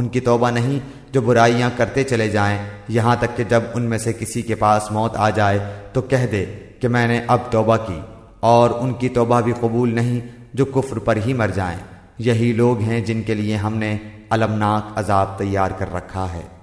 ان کی توبہ نہیں جو برائیاں کرتے چلے جائیں۔ یہاں تک کہ جب ان میں سے کسی کے پاس موت آ جائے تو کہہ دے کہ میں نے اب توبہ کی۔ اور ان کی توبہ بھی قبول نہیں جو کفر پر ہی مر جائیں۔ یہی لوگ ہیں جن کے لیے ہم نے المناک عذاب تیار کر رکھا ہے۔